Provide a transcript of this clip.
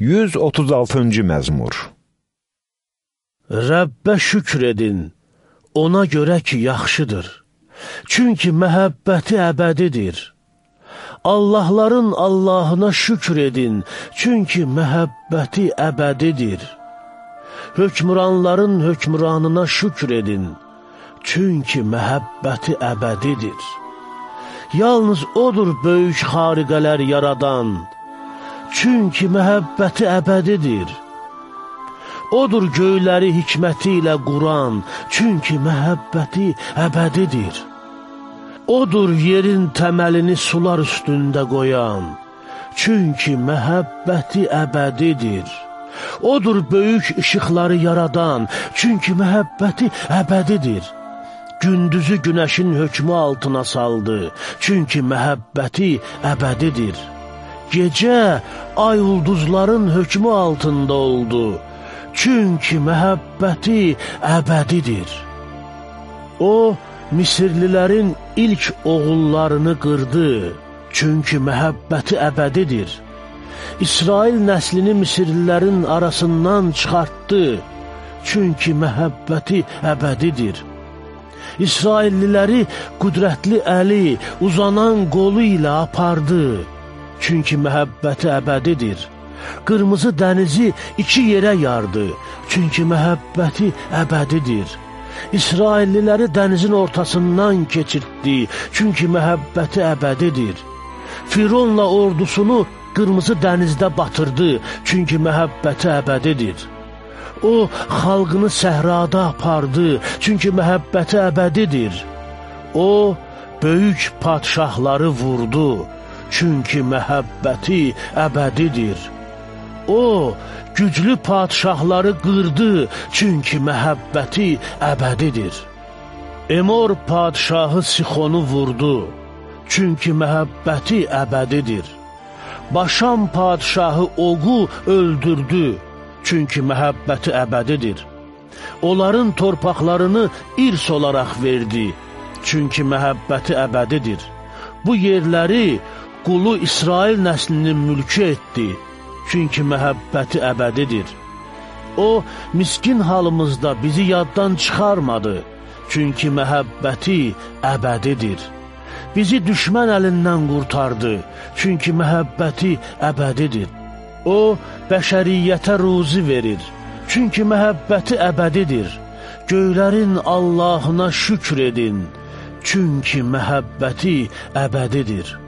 136-cı məzmur Rəbbə şükr edin, ona görə ki, yaxşıdır. Çünki məhəbbəti əbədidir. Allahların Allahına şükr edin, çünki məhəbbəti əbədidir. Hökmüranların hökmüranına şükr edin, çünki məhəbbəti əbədidir. Yalnız odur böyük xariqələr yaradan, çünki məhəbbəti əbədidir. Odur göyləri hikməti ilə quran, çünki məhəbbəti əbədidir. Odur yerin təməlini sular üstündə qoyan, çünki məhəbbəti əbədidir. Odur böyük işıqları yaradan, çünki məhəbbəti əbədidir. Gündüzü günəşin hökmü altına saldı, çünki məhəbbəti əbədidir. Gecə ay ulduzların hökmü altında oldu. Çünki məhəbbəti əbədidir. O, Misirlilərin ilk oğullarını qırdı. Çünki məhəbbəti əbədidir. İsrail nəslini Misirlilərin arasından çıxartdı. Çünki məhəbbəti əbədidir. İsrailliləri qüdrətli əli, uzanan qolu ilə apardı. Çünki məhəbbəti əbədidir. Qırmızı dənizi iki yerə yardı. Çünki məhəbbəti əbədidir. İsrailliləri dənizin ortasından keçirtdi. Çünki məhəbbəti əbədidir. Fironla ordusunu qırmızı dənizdə batırdı. Çünki məhəbbəti əbədidir. O, xalqını səhrada apardı. Çünki məhəbbəti əbədidir. O, böyük padşahları vurdu çünki məhəbbəti əbədidir. O, güclü padşahları qırdı, çünki məhəbbəti əbədidir. Emor padşahı Sixonu vurdu, çünki məhəbbəti əbədidir. Başam padşahı Oğu öldürdü, çünki məhəbbəti əbədidir. Onların torpaqlarını irs olaraq verdi, çünki məhəbbəti əbədidir. Bu yerləri qulu İsrail nəslinin mülkü etdi, çünki məhəbbəti əbədidir. O, miskin halımızda bizi yaddan çıxarmadı, çünki məhəbbəti əbədidir. Bizi düşmən əlindən qurtardı, çünki məhəbbəti əbədidir. O, bəşəriyyətə ruzi verir, çünki məhəbbəti əbədidir. Göylərin Allahına şükr edin, çünki məhəbbəti əbədidir.